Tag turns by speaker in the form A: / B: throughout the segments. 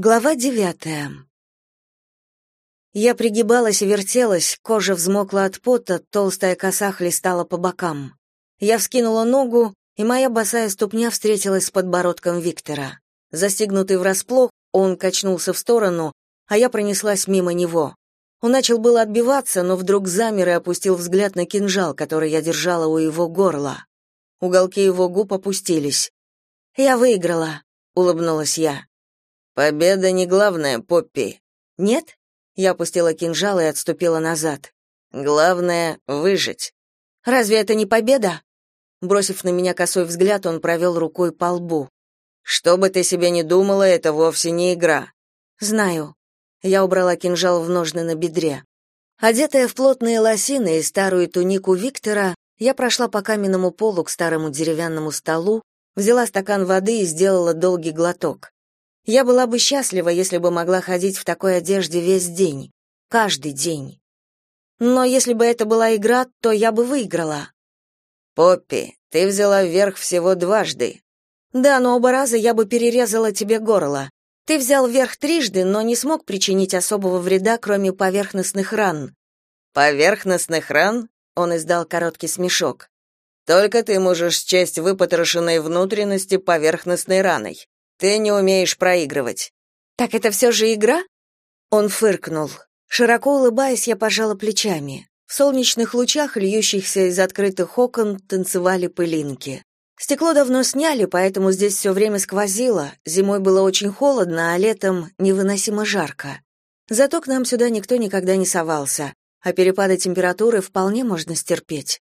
A: Глава девятая. Я пригибалась и вертелась, кожа взмокла от пота, толстая коса хлестала по бокам. Я вскинула ногу, и моя босая ступня встретилась с подбородком Виктора. Застигнутый врасплох, он качнулся в сторону, а я пронеслась мимо него. Он начал было отбиваться, но вдруг замер и опустил взгляд на кинжал, который я держала у его горла. Уголки его губ опустились. «Я выиграла», — улыбнулась я.
B: Победа не главное, Поппи.
A: Нет? Я опустила кинжал и отступила назад.
B: Главное выжить.
A: Разве это не победа? Бросив на меня косой взгляд, он провел рукой по лбу.
B: Что бы ты себе ни думала, это вовсе не игра.
A: Знаю. Я убрала кинжал в ножны на бедре. Одетая в плотные лосины и старую тунику Виктора, я прошла по каменному полу к старому деревянному столу, взяла стакан воды и сделала долгий глоток. Я была бы счастлива, если бы могла ходить в такой одежде весь день, каждый день. Но если бы это была игра, то я бы выиграла.
B: Поппи, ты взяла вверх всего дважды.
A: Да, но оба раза я бы перерезала тебе горло. Ты взял вверх трижды, но не смог причинить особого вреда, кроме поверхностных ран.
B: Поверхностных ран? Он издал короткий смешок. Только ты можешь счесть выпотрошенные внутренности поверхностной раной. Ты не умеешь проигрывать.
A: Так это все же игра? Он фыркнул. Широко улыбаясь, я пожала плечами. В солнечных лучах, льющихся из открытых окон, танцевали пылинки. Стекло давно сняли, поэтому здесь все время сквозило. Зимой было очень холодно, а летом невыносимо жарко. Зато к нам сюда никто никогда не совался, а перепады температуры вполне можно стерпеть.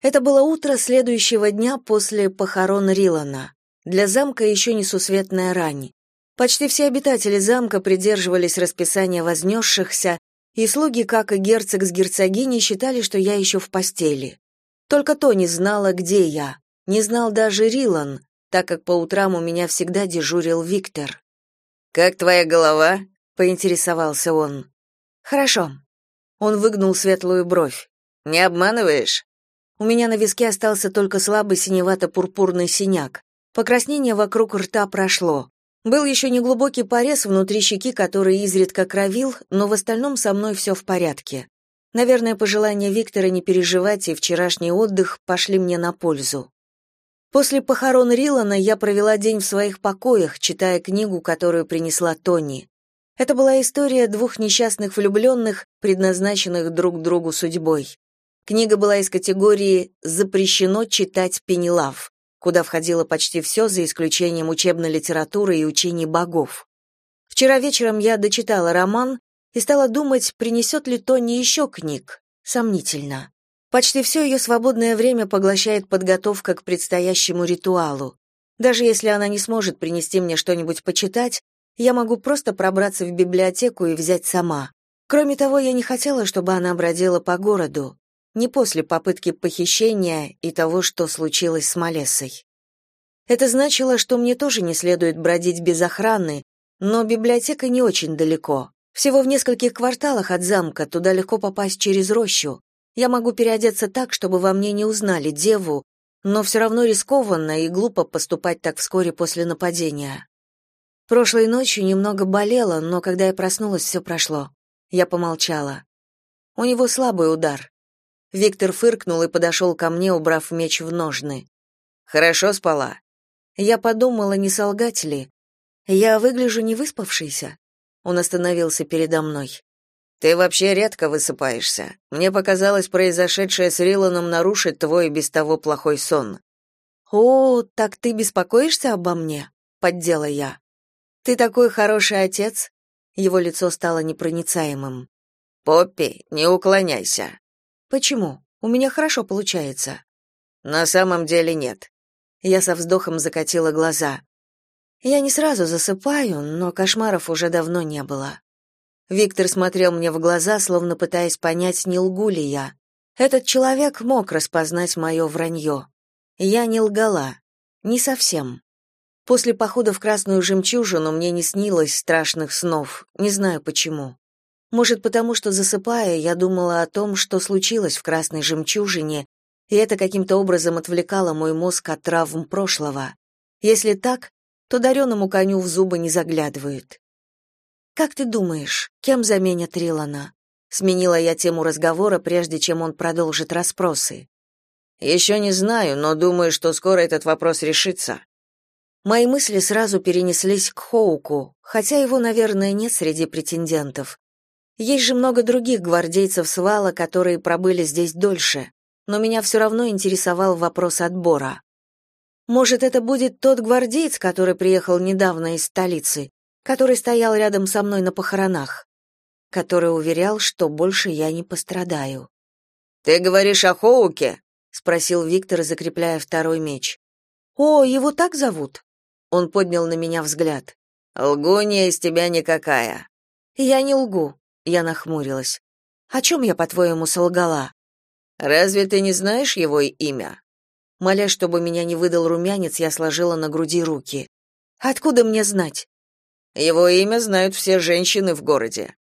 A: Это было утро следующего дня после похорон Рилана. Для замка еще несусветная рань. Почти все обитатели замка придерживались расписания вознесшихся, и слуги, как и герцог с герцогиней, считали, что я еще в постели. Только то не знала, где я. Не знал даже Рилан, так как по утрам у меня всегда дежурил Виктор.
B: «Как твоя голова?» — поинтересовался он.
A: «Хорошо». Он выгнул светлую бровь.
B: «Не обманываешь?»
A: У меня на виске остался только слабый синевато-пурпурный синяк. Покраснение вокруг рта прошло. Был еще неглубокий порез внутри щеки, который изредка кровил, но в остальном со мной все в порядке. Наверное, пожелания Виктора не переживать и вчерашний отдых пошли мне на пользу. После похорон Рилана я провела день в своих покоях, читая книгу, которую принесла Тони. Это была история двух несчастных влюбленных, предназначенных друг другу судьбой. Книга была из категории «Запрещено читать Пенелав» куда входило почти все, за исключением учебной литературы и учений богов. Вчера вечером я дочитала роман и стала думать, принесет ли Тони еще книг. Сомнительно. Почти все ее свободное время поглощает подготовка к предстоящему ритуалу. Даже если она не сможет принести мне что-нибудь почитать, я могу просто пробраться в библиотеку и взять сама. Кроме того, я не хотела, чтобы она бродила по городу не после попытки похищения и того, что случилось с Малесой. Это значило, что мне тоже не следует бродить без охраны, но библиотека не очень далеко. Всего в нескольких кварталах от замка, туда легко попасть через рощу. Я могу переодеться так, чтобы во мне не узнали деву, но все равно рискованно и глупо поступать так вскоре после нападения. Прошлой ночью немного болела, но когда я проснулась, все прошло. Я помолчала. У него слабый удар. Виктор фыркнул и подошел ко мне, убрав меч в ножны.
B: Хорошо спала.
A: Я подумала, не солгать ли. Я выгляжу не выспавшейся. Он остановился передо мной.
B: Ты вообще редко высыпаешься. Мне показалось, произошедшее с Риланом нарушит твой без того плохой сон.
A: О, так ты беспокоишься обо мне? поддела я. Ты такой хороший отец. Его лицо стало непроницаемым.
B: Поппи, не уклоняйся.
A: Почему? У меня хорошо получается.
B: На самом деле нет.
A: Я со вздохом закатила глаза. Я не сразу засыпаю, но кошмаров уже давно не было. Виктор смотрел мне в глаза, словно пытаясь понять, не лгу ли я. Этот человек мог распознать мое вранье. Я не лгала. Не совсем. После похода в Красную Жемчужину мне не снилось страшных снов, не знаю почему. Может, потому что засыпая, я думала о том, что случилось в Красной жемчужине, и это каким-то образом отвлекало мой мозг от травм прошлого. Если так, то дареному коню в зубы не заглядывают. «Как ты думаешь, кем заменят Рилана?» Сменила я тему разговора, прежде чем он продолжит расспросы.
B: «Еще не знаю, но думаю, что скоро этот вопрос решится».
A: Мои мысли сразу перенеслись к Хоуку, хотя его, наверное, нет среди претендентов. Есть же много других гвардейцев свала, которые пробыли здесь дольше, но меня все равно интересовал вопрос отбора. Может, это будет тот гвардеец, который приехал недавно из столицы, который стоял рядом со мной на похоронах, который уверял, что больше я не пострадаю.
B: «Ты говоришь о Хоуке?»
A: — спросил Виктор, закрепляя второй меч. «О, его так зовут?» Он поднял на меня взгляд.
B: «Лгунья из тебя никакая».
A: «Я не лгу», я нахмурилась. О чем я, по-твоему, солгала?
B: Разве ты не знаешь его имя?
A: Моля, чтобы меня не выдал румянец, я сложила на груди руки. Откуда мне знать?
B: Его имя знают все женщины в городе.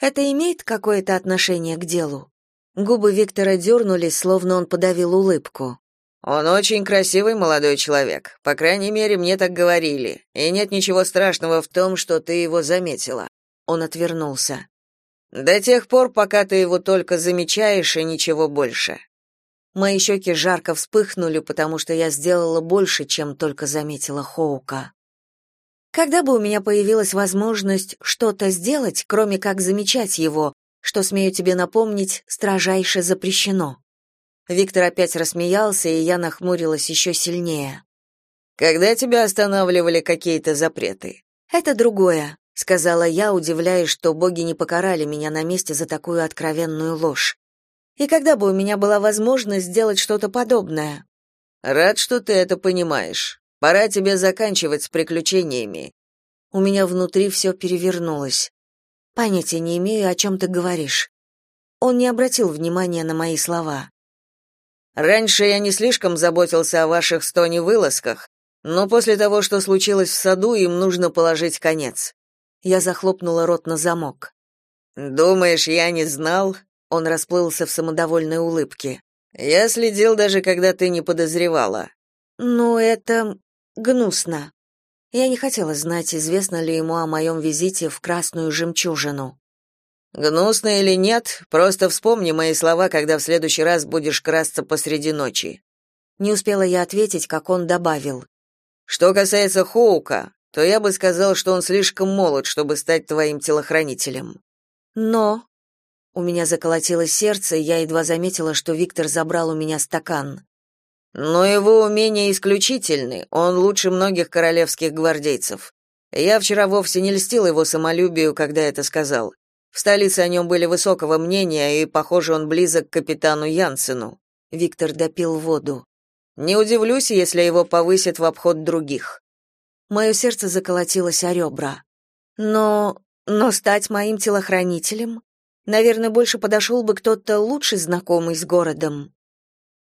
A: Это имеет какое-то отношение к делу? Губы Виктора дернулись, словно он подавил улыбку.
B: Он очень красивый молодой человек. По крайней мере, мне так говорили. И нет ничего страшного в том, что ты его заметила.
A: Он отвернулся.
B: До тех пор, пока ты его только замечаешь и ничего больше.
A: Мои щеки жарко вспыхнули, потому что я сделала больше, чем только заметила Хоука. Когда бы у меня появилась возможность что-то сделать, кроме как замечать его, что, смею тебе напомнить, строжайше запрещено. Виктор опять рассмеялся, и я нахмурилась еще сильнее.
B: Когда тебя останавливали какие-то запреты?
A: Это другое сказала я, удивляясь, что боги не покарали меня на месте за такую откровенную ложь. И когда бы у меня была возможность сделать что-то подобное?
B: Рад, что ты это понимаешь. Пора тебе заканчивать с приключениями.
A: У меня внутри все перевернулось. Понятия не имею, о чем ты говоришь. Он не обратил внимания на мои слова.
B: Раньше я не слишком заботился о ваших стоне вылазках, но после того, что случилось в саду, им нужно положить конец.
A: Я захлопнула рот на замок.
B: Думаешь, я не знал? Он расплылся в самодовольной улыбке. Я следил даже когда ты не подозревала.
A: Ну, это гнусно. Я не хотела знать, известно ли ему о моем визите в Красную жемчужину.
B: Гнусно или нет, просто вспомни мои слова, когда в следующий раз будешь красться посреди ночи.
A: Не успела я ответить, как он добавил:
B: Что касается Хоука, то я бы сказал, что он слишком молод, чтобы стать твоим телохранителем.
A: Но у меня заколотилось сердце, и я едва заметила, что Виктор забрал у меня стакан.
B: Но его умения исключительны, он лучше многих королевских гвардейцев. Я вчера вовсе не льстил его самолюбию, когда это сказал. В столице о нем были высокого мнения, и, похоже, он близок к капитану Янсену.
A: Виктор допил воду.
B: Не удивлюсь, если его повысят в обход других.
A: Мое сердце заколотилось о ребра. Но... но стать моим телохранителем? Наверное, больше подошел бы кто-то лучше знакомый с городом.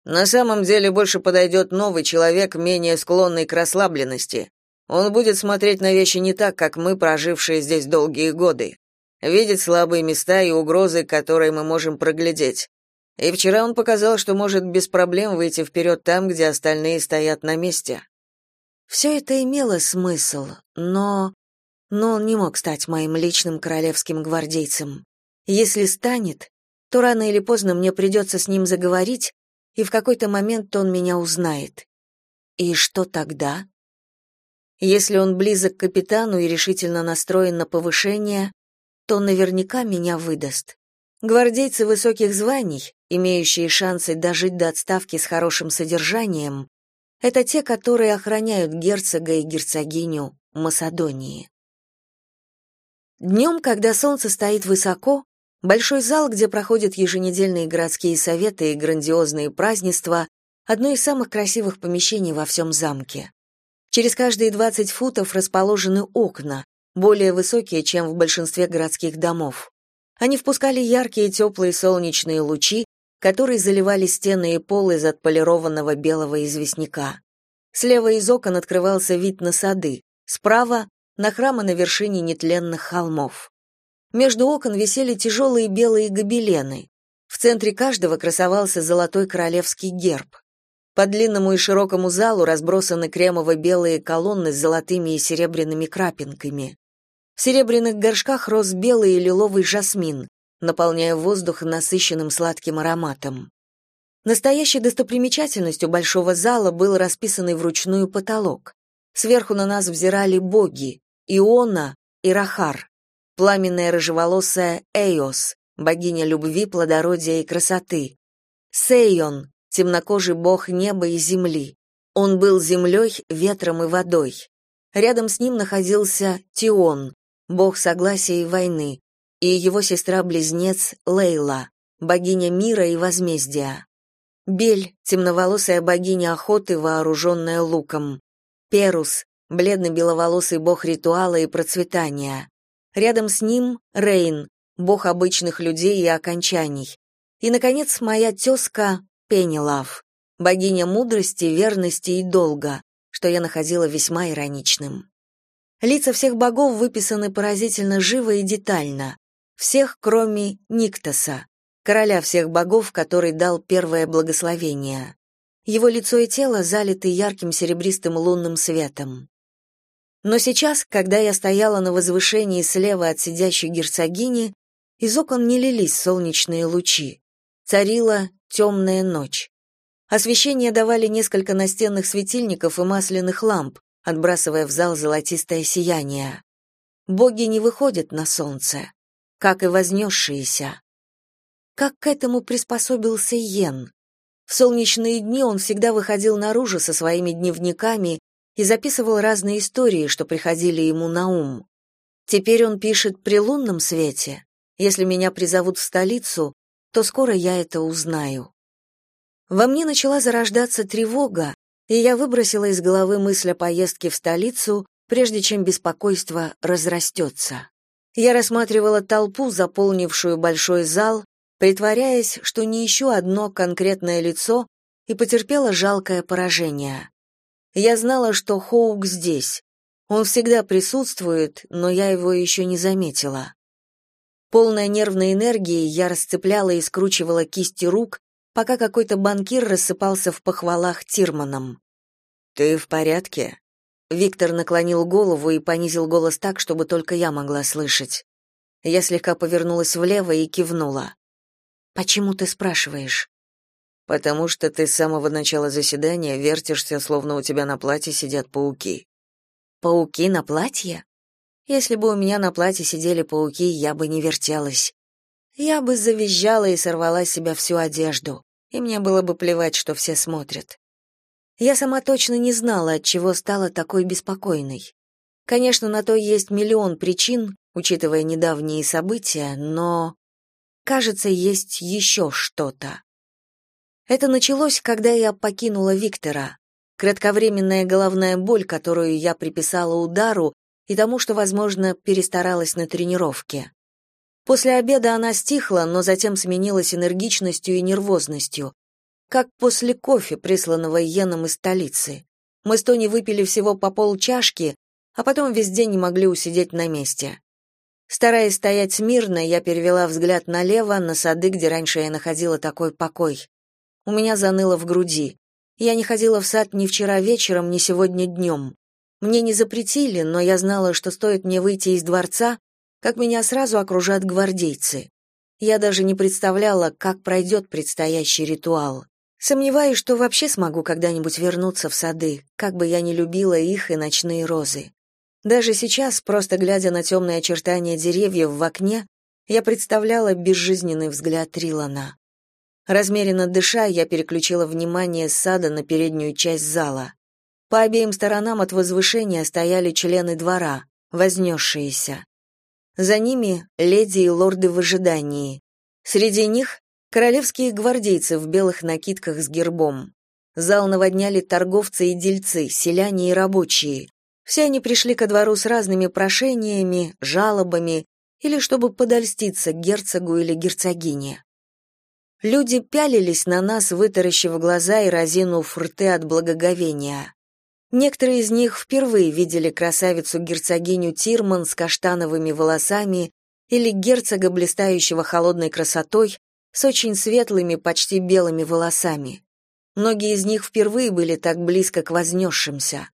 B: На самом деле больше подойдет новый человек, менее склонный к расслабленности. Он будет смотреть на вещи не так, как мы, прожившие здесь долгие годы. Видеть слабые места и угрозы, которые мы можем проглядеть. И вчера он показал, что может без проблем выйти вперед там, где остальные стоят на месте.
A: Все это имело смысл, но... Но он не мог стать моим личным королевским гвардейцем. Если станет, то рано или поздно мне придется с ним заговорить, и в какой-то момент он меня узнает. И что тогда? Если он близок к капитану и решительно настроен на повышение, то наверняка меня выдаст. Гвардейцы высоких званий, имеющие шансы дожить до отставки с хорошим содержанием, это те, которые охраняют герцога и герцогиню Масадонии. Днем, когда солнце стоит высоко, большой зал, где проходят еженедельные городские советы и грандиозные празднества, одно из самых красивых помещений во всем замке. Через каждые 20 футов расположены окна, более высокие, чем в большинстве городских домов. Они впускали яркие теплые солнечные лучи, которые заливали стены и пол из отполированного белого известняка. Слева из окон открывался вид на сады, справа — на храмы на вершине нетленных холмов. Между окон висели тяжелые белые гобелены. В центре каждого красовался золотой королевский герб. По длинному и широкому залу разбросаны кремово-белые колонны с золотыми и серебряными крапинками. В серебряных горшках рос белый и лиловый жасмин, наполняя воздух насыщенным сладким ароматом. Настоящей достопримечательностью большого зала был расписанный вручную потолок. Сверху на нас взирали боги — Иона и Рахар, пламенная рыжеволосая Эйос, богиня любви, плодородия и красоты, Сейон, темнокожий бог неба и земли. Он был землей, ветром и водой. Рядом с ним находился Тион, бог согласия и войны, и его сестра-близнец Лейла, богиня мира и возмездия. Бель, темноволосая богиня охоты, вооруженная луком. Перус, бледный беловолосый бог ритуала и процветания. Рядом с ним Рейн, бог обычных людей и окончаний. И, наконец, моя тезка Пенелав, богиня мудрости, верности и долга, что я находила весьма ироничным. Лица всех богов выписаны поразительно живо и детально, всех, кроме Никтоса, короля всех богов, который дал первое благословение. Его лицо и тело залиты ярким серебристым лунным светом. Но сейчас, когда я стояла на возвышении слева от сидящей герцогини, из окон не лились солнечные лучи. Царила темная ночь. Освещение давали несколько настенных светильников и масляных ламп, отбрасывая в зал золотистое сияние. Боги не выходят на солнце, как и вознесшиеся. Как к этому приспособился Йен? В солнечные дни он всегда выходил наружу со своими дневниками и записывал разные истории, что приходили ему на ум. Теперь он пишет при лунном свете. Если меня призовут в столицу, то скоро я это узнаю. Во мне начала зарождаться тревога, и я выбросила из головы мысль о поездке в столицу, прежде чем беспокойство разрастется. Я рассматривала толпу, заполнившую большой зал, притворяясь, что не ищу одно конкретное лицо, и потерпела жалкое поражение. Я знала, что Хоук здесь. Он всегда присутствует, но я его еще не заметила. Полная нервной энергии, я расцепляла и скручивала кисти рук, пока какой-то банкир рассыпался в похвалах Тирманом. «Ты в порядке?» Виктор наклонил голову и понизил голос так, чтобы только я могла слышать. Я слегка повернулась влево и кивнула. «Почему ты спрашиваешь?» потому что ты с самого начала заседания вертишься, словно у тебя на платье сидят пауки. Пауки на платье? Если бы у меня на платье сидели пауки, я бы не вертелась. Я бы завизжала и сорвала с себя всю одежду, и мне было бы плевать, что все смотрят. Я сама точно не знала, от чего стала такой беспокойной. Конечно, на то есть миллион причин, учитывая недавние события, но кажется, есть еще что-то. Это началось, когда я покинула Виктора. Кратковременная головная боль, которую я приписала удару и тому, что, возможно, перестаралась на тренировке. После обеда она стихла, но затем сменилась энергичностью и нервозностью, как после кофе, присланного Йеном из столицы. Мы с Тони выпили всего по полчашки, а потом весь день не могли усидеть на месте. Стараясь стоять смирно, я перевела взгляд налево, на сады, где раньше я находила такой покой. У меня заныло в груди. Я не ходила в сад ни вчера вечером, ни сегодня днем. Мне не запретили, но я знала, что стоит мне выйти из дворца, как меня сразу окружат гвардейцы. Я даже не представляла, как пройдет предстоящий ритуал. Сомневаюсь, что вообще смогу когда-нибудь вернуться в сады, как бы я ни любила их и ночные розы. Даже сейчас, просто глядя на темные очертания деревьев в окне, я представляла безжизненный взгляд Трилана. Размеренно дыша, я переключила внимание с сада на переднюю часть зала. По обеим сторонам от возвышения стояли члены двора, вознесшиеся. За ними леди и лорды в ожидании. Среди них королевские гвардейцы в белых накидках с гербом. Зал наводняли торговцы и дельцы, селяне и рабочие. Все они пришли ко двору с разными прошениями, жалобами или чтобы подольститься герцогу или герцогине. Люди пялились на нас, вытаращив глаза и разинув рты от благоговения. Некоторые из них впервые видели красавицу-герцогиню Тирман с каштановыми волосами или герцога, блистающего холодной красотой, с очень светлыми, почти белыми волосами. Многие из них впервые были так близко к вознесшимся.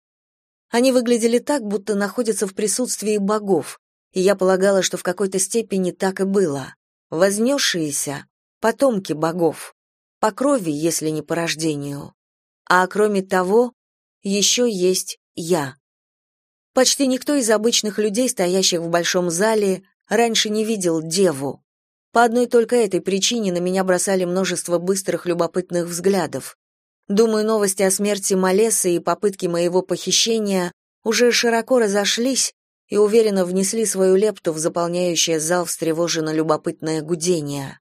A: Они выглядели так, будто находятся в присутствии богов, и я полагала, что в какой-то степени так и было. Вознесшиеся — потомки богов, по крови, если не по рождению. А кроме того, еще есть я. Почти никто из обычных людей, стоящих в большом зале, раньше не видел деву. По одной только этой причине на меня бросали множество быстрых любопытных взглядов. Думаю, новости о смерти Малесы и попытки моего похищения уже широко разошлись и уверенно внесли свою лепту в заполняющее зал встревоженно любопытное гудение.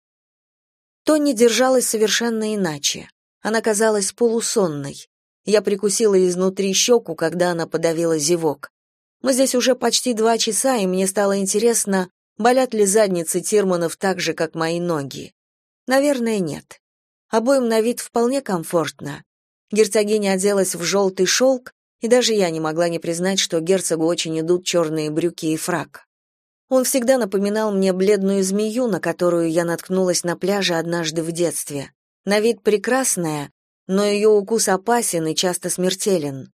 A: Тони держалась совершенно иначе. Она казалась полусонной. Я прикусила изнутри щеку, когда она подавила зевок. Мы здесь уже почти два часа, и мне стало интересно, болят ли задницы Тирманов так же, как мои ноги. Наверное, нет. Обоим на вид вполне комфортно. Герцогиня оделась в желтый шелк, и даже я не могла не признать, что герцогу очень идут черные брюки и фрак. Он всегда напоминал мне бледную змею, на которую я наткнулась на пляже однажды в детстве. На вид прекрасная, но ее укус опасен и часто смертелен.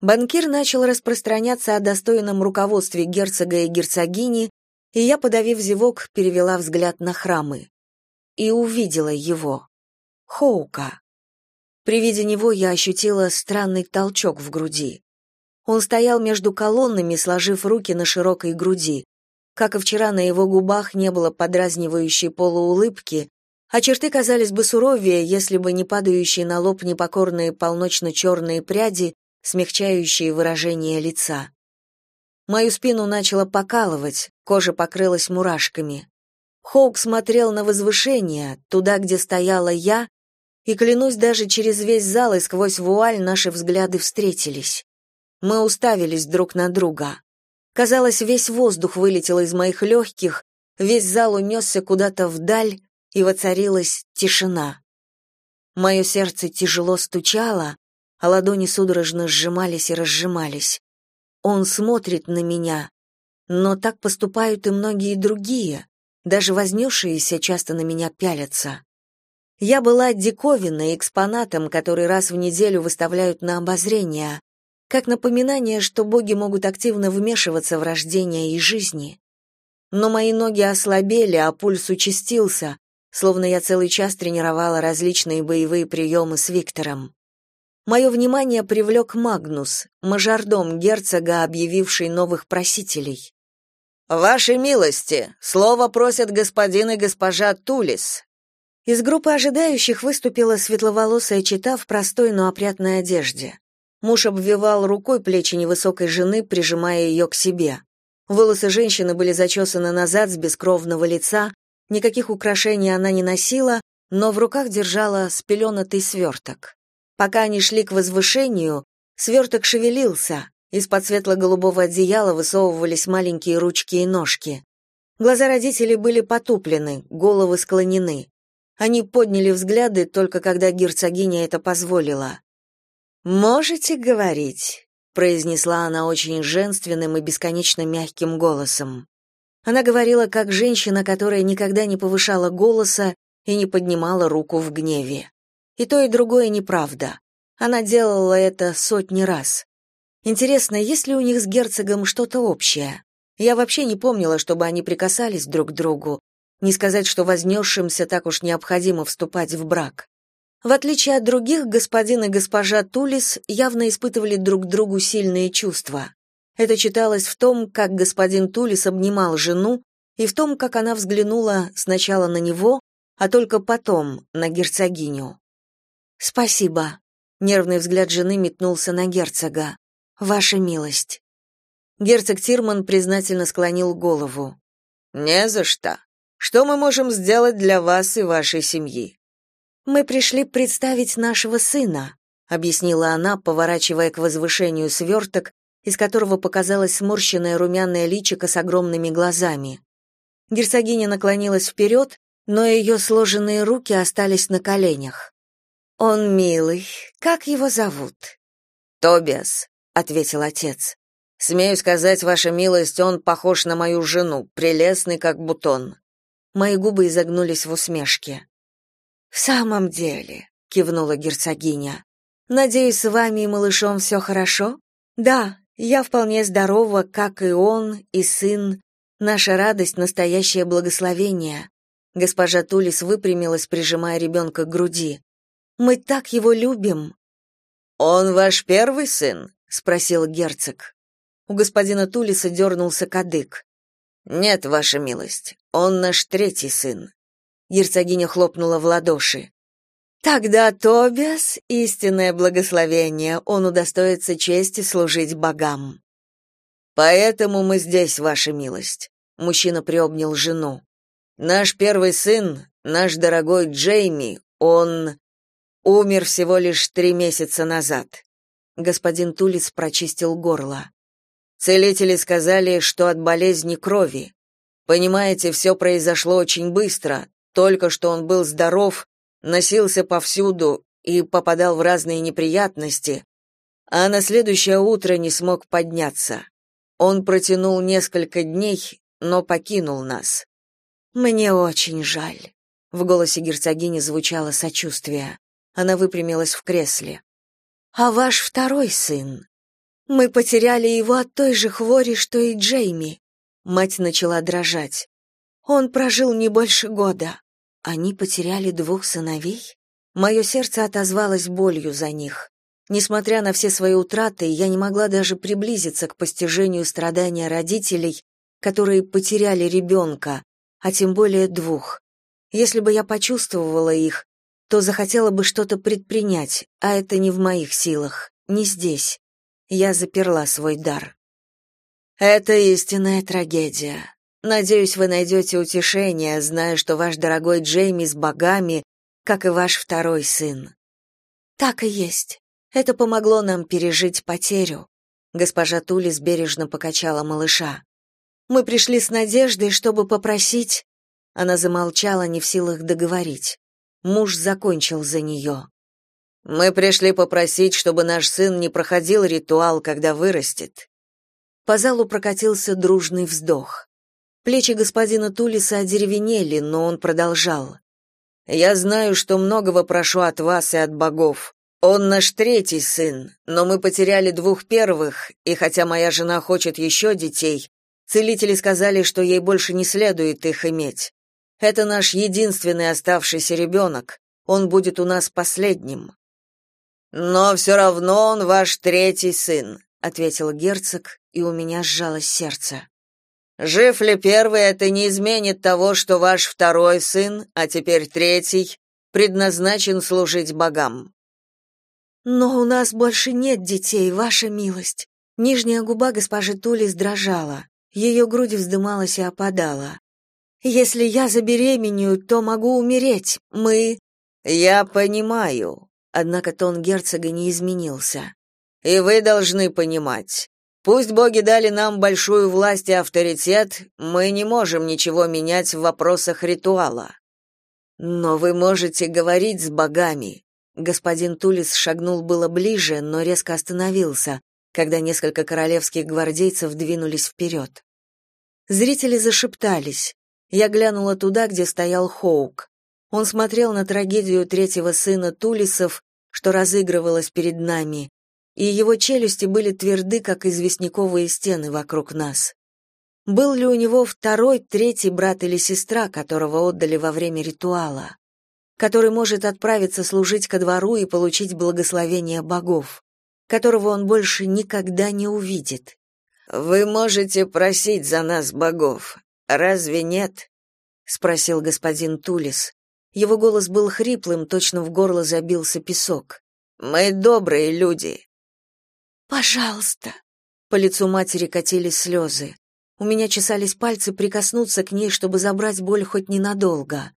A: Банкир начал распространяться о достойном руководстве герцога и герцогини, и я, подавив зевок, перевела взгляд на храмы. И увидела его. Хоука. При виде него я ощутила странный толчок в груди. Он стоял между колоннами, сложив руки на широкой груди. Как и вчера, на его губах не было подразнивающей полуулыбки, а черты казались бы суровее, если бы не падающие на лоб непокорные полночно-черные пряди, смягчающие выражение лица. Мою спину начало покалывать, кожа покрылась мурашками. Хоук смотрел на возвышение, туда, где стояла я, и, клянусь, даже через весь зал и сквозь вуаль наши взгляды встретились. Мы уставились друг на друга. Казалось, весь воздух вылетел из моих легких, весь зал унесся куда-то вдаль, и воцарилась тишина. Мое сердце тяжело стучало, а ладони судорожно сжимались и разжимались. Он смотрит на меня, но так поступают и многие другие, даже вознесшиеся часто на меня пялятся. Я была диковинной экспонатом, который раз в неделю выставляют на обозрение, как напоминание, что боги могут активно вмешиваться в рождение и жизни. Но мои ноги ослабели, а пульс участился, словно я целый час тренировала различные боевые приемы с Виктором. Мое внимание привлек Магнус, мажордом герцога, объявивший новых просителей. «Ваши милости, слово просят господин и госпожа Тулис», из группы ожидающих выступила светловолосая чита в простой, но опрятной одежде. Муж обвивал рукой плечи невысокой жены, прижимая ее к себе. Волосы женщины были зачесаны назад с бескровного лица, никаких украшений она не носила, но в руках держала спеленатый сверток. Пока они шли к возвышению, сверток шевелился, из-под светло-голубого одеяла высовывались маленькие ручки и ножки. Глаза родителей были потуплены, головы склонены. Они подняли взгляды только когда герцогиня это позволила. «Можете говорить», — произнесла она очень женственным и бесконечно мягким голосом. Она говорила как женщина, которая никогда не повышала голоса и не поднимала руку в гневе. И то, и другое неправда. Она делала это сотни раз. Интересно, есть ли у них с герцогом что-то общее? Я вообще не помнила, чтобы они прикасались друг к другу, не сказать, что вознесшимся так уж необходимо вступать в брак. В отличие от других, господин и госпожа Тулис явно испытывали друг другу сильные чувства. Это читалось в том, как господин Тулис обнимал жену, и в том, как она взглянула сначала на него, а только потом на герцогиню. «Спасибо», — нервный взгляд жены метнулся на герцога. «Ваша милость». Герцог Тирман признательно склонил голову.
B: «Не за что. Что мы можем сделать для вас и вашей семьи?
A: Мы пришли представить нашего сына, объяснила она, поворачивая к возвышению сверток, из которого показалось сморщенное румяное личико с огромными глазами. Герцогиня наклонилась вперед, но ее сложенные руки остались на коленях. Он милый. Как его зовут?
B: Тобиас, ответил отец. Смею сказать, ваша милость, он похож на мою жену, прелестный как бутон.
A: Мои губы изогнулись в усмешке.
C: В самом деле,
A: кивнула герцогиня. Надеюсь, с вами и малышом все хорошо? Да, я вполне здорова, как и он, и сын. Наша радость настоящее благословение. Госпожа Тулис выпрямилась, прижимая ребенка к груди. Мы так его любим.
B: Он ваш первый сын?
A: спросил герцог. У господина Тулиса дернулся кадык.
B: Нет, ваша милость. Он наш третий сын.
A: Герцогиня хлопнула в ладоши. Тогда Тобиас — истинное благословение, он удостоится чести служить богам.
B: Поэтому мы здесь, ваша милость. Мужчина приобнял жену. Наш первый сын, наш дорогой Джейми, он умер всего лишь три месяца назад.
A: Господин Тулиц прочистил горло.
B: Целители сказали, что от болезни крови. Понимаете, все произошло очень быстро. Только что он был здоров, носился повсюду и попадал в разные неприятности, а на следующее утро не смог подняться. Он протянул несколько дней, но покинул нас.
A: Мне очень жаль. В голосе герцогини звучало сочувствие. Она выпрямилась в кресле. А ваш второй сын? Мы потеряли его от той же хвори, что и Джейми. Мать начала дрожать. Он прожил не больше года. Они потеряли двух сыновей? Мое сердце отозвалось болью за них. Несмотря на все свои утраты, я не могла даже приблизиться к постижению страдания родителей, которые потеряли ребенка, а тем более двух. Если бы я почувствовала их, то захотела бы что-то предпринять, а это не в моих силах, не здесь. Я заперла свой дар. Это истинная трагедия. Надеюсь, вы найдете утешение, зная, что ваш дорогой Джейми с богами, как и ваш второй сын. Так и есть. Это помогло нам пережить потерю. Госпожа Тулис бережно покачала малыша. Мы пришли с надеждой, чтобы попросить. Она замолчала, не в силах договорить. Муж закончил за нее.
B: Мы пришли попросить, чтобы наш сын не проходил ритуал, когда вырастет.
A: По залу прокатился дружный вздох. Плечи господина Тулиса одеревенели, но он продолжал.
B: «Я знаю, что многого прошу от вас и от богов. Он наш третий сын, но мы потеряли двух первых, и хотя моя жена хочет еще детей, целители сказали, что ей больше не следует их иметь. Это наш единственный оставшийся ребенок. Он будет у нас последним». «Но все равно он ваш третий сын», — ответил герцог, и у меня сжалось сердце. Жив ли первый, это не изменит того, что ваш второй сын, а теперь третий, предназначен служить богам.
A: Но у нас больше нет детей, ваша милость. Нижняя губа госпожи Тулис дрожала, ее грудь вздымалась и опадала. Если я забеременею, то могу умереть. Мы
B: Я понимаю, однако тон герцога не изменился. И вы должны понимать, Пусть боги дали нам большую власть и авторитет, мы не можем ничего менять в вопросах ритуала. Но вы можете говорить с богами. Господин Тулис шагнул было ближе, но резко остановился, когда несколько королевских гвардейцев двинулись вперед. Зрители зашептались. Я глянула туда, где стоял Хоук. Он смотрел на трагедию третьего сына Тулисов, что разыгрывалась перед нами, и его челюсти были тверды, как известняковые стены вокруг нас. Был ли у него второй, третий брат или сестра, которого отдали во время ритуала, который может отправиться служить ко двору и получить благословение богов, которого он больше никогда не увидит? Вы можете просить за нас богов, разве нет? спросил господин Тулис. Его голос был хриплым, точно в горло забился песок. Мы добрые люди,
A: Пожалуйста. По лицу матери катились слезы. У меня чесались пальцы прикоснуться к ней, чтобы забрать боль хоть ненадолго.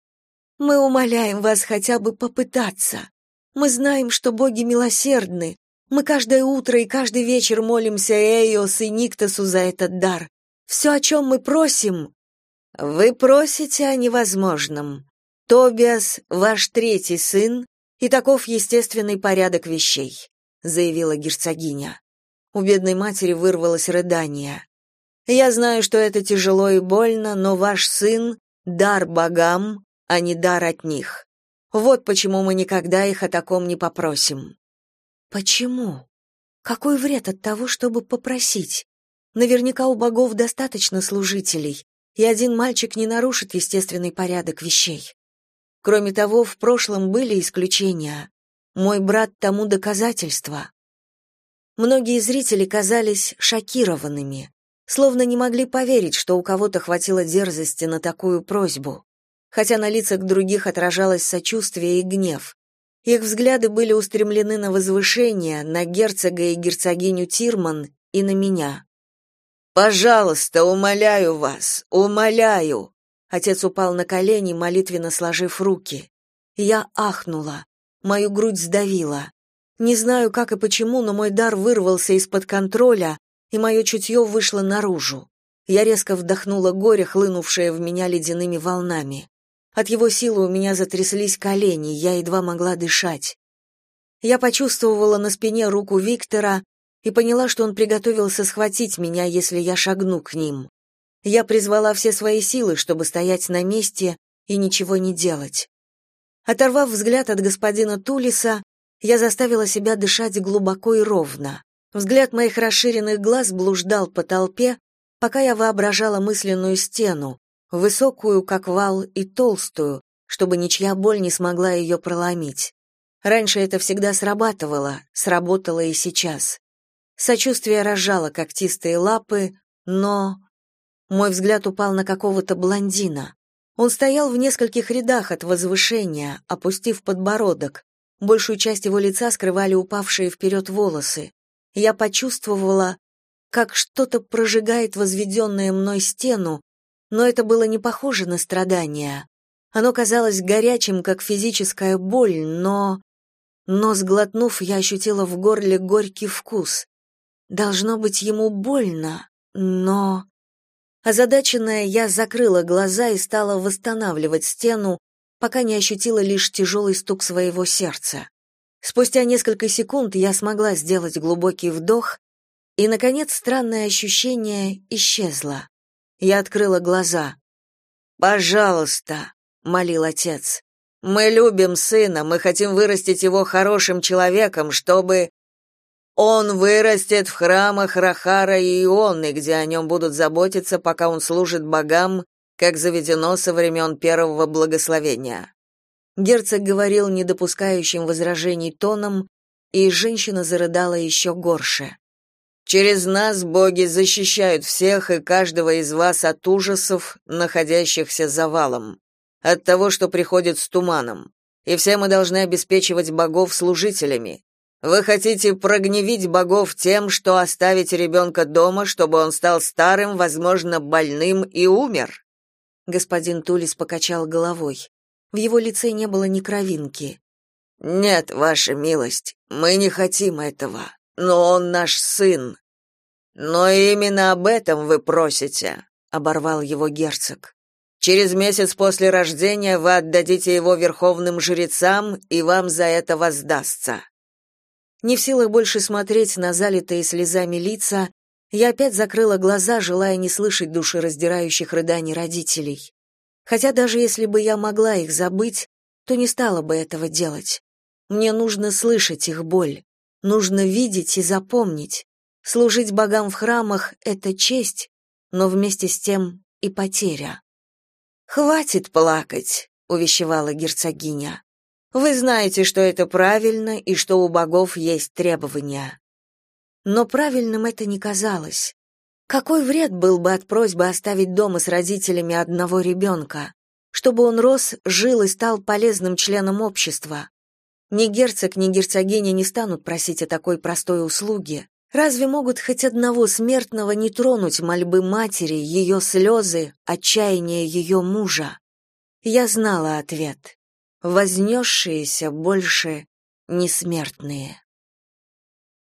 A: Мы умоляем вас хотя бы попытаться. Мы знаем, что боги милосердны. Мы каждое утро и каждый вечер молимся Эйос и Никтосу за этот дар. Все, о чем мы просим, вы просите о невозможном. Тобиас ваш третий сын, и таков естественный порядок вещей, заявила герцогиня. У бедной матери вырвалось рыдание. Я знаю, что это тяжело и больно, но ваш сын дар богам, а не дар от них. Вот почему мы никогда их о таком не попросим. Почему? Какой вред от того, чтобы попросить? Наверняка у богов достаточно служителей, и один мальчик не нарушит естественный порядок вещей. Кроме того, в прошлом были исключения. Мой брат тому доказательство. Многие зрители казались шокированными, словно не могли поверить, что у кого-то хватило дерзости на такую просьбу, хотя на лицах других отражалось сочувствие и гнев. Их взгляды были устремлены на возвышение, на герцога и герцогиню Тирман и на меня.
B: Пожалуйста, умоляю вас, умоляю. Отец упал на колени, молитвенно сложив руки.
A: Я ахнула. Мою грудь сдавило. Не знаю, как и почему, но мой дар вырвался из-под контроля, и мое чутье вышло наружу. Я резко вдохнула горе, хлынувшее в меня ледяными волнами. От его силы у меня затряслись колени, я едва могла дышать. Я почувствовала на спине руку Виктора, и поняла, что он приготовился схватить меня, если я шагну к ним. Я призвала все свои силы, чтобы стоять на месте и ничего не делать. Оторвав взгляд от господина Тулиса, я заставила себя дышать глубоко и ровно. Взгляд моих расширенных глаз блуждал по толпе, пока я воображала мысленную стену, высокую, как вал, и толстую, чтобы ничья боль не смогла ее проломить. Раньше это всегда срабатывало, сработало и сейчас. Сочувствие разжало когтистые лапы, но... Мой взгляд упал на какого-то блондина. Он стоял в нескольких рядах от возвышения, опустив подбородок. Большую часть его лица скрывали упавшие вперед волосы. Я почувствовала, как что-то прожигает возведенную мной стену, но это было не похоже на страдания. Оно казалось горячим, как физическая боль, но... Но, сглотнув, я ощутила в горле горький вкус. Должно быть ему больно, но... Озадаченная, я закрыла глаза и стала восстанавливать стену, пока не ощутила лишь тяжелый стук своего сердца. Спустя несколько секунд я смогла сделать глубокий вдох, и, наконец, странное ощущение исчезло. Я открыла глаза.
B: «Пожалуйста», — молил отец, — «мы любим сына, мы хотим вырастить его хорошим человеком, чтобы...» Он вырастет в храмах Рахара и Ионы, где о нем будут заботиться, пока он служит богам, как заведено со времен первого благословения.
A: Герцог говорил не допускающим возражений тоном, и женщина зарыдала еще горше.
B: Через нас боги защищают всех и каждого из вас от ужасов, находящихся за валом, от того, что приходит с туманом. И все мы должны обеспечивать богов служителями. Вы хотите прогневить богов тем, что оставить ребенка дома, чтобы он стал старым, возможно, больным и умер?
A: Господин Тулис покачал головой. В его лице не было ни кровинки.
B: Нет, ваша милость, мы не хотим этого. Но он наш сын. Но именно об этом вы просите, оборвал его герцог. Через месяц после рождения вы отдадите его верховным жрецам, и вам за это воздастся.
A: Не в силах больше смотреть на залитые слезами лица, я опять закрыла глаза, желая не слышать душераздирающих рыданий родителей. Хотя даже если бы я могла их забыть, то не стала бы этого делать. Мне нужно слышать их боль, нужно видеть и запомнить. Служить богам в храмах — это честь, но вместе с тем и потеря.
B: «Хватит плакать», — увещевала герцогиня. Вы знаете, что это правильно и что у богов есть требования.
A: Но правильным это не казалось. Какой вред был бы от просьбы оставить дома с родителями одного ребенка, чтобы он рос, жил и стал полезным членом общества? Ни герцог, ни герцогиня не станут просить о такой простой услуге. Разве могут хоть одного смертного не тронуть мольбы матери, ее слезы, отчаяние ее мужа? Я знала ответ вознесшиеся больше несмертные.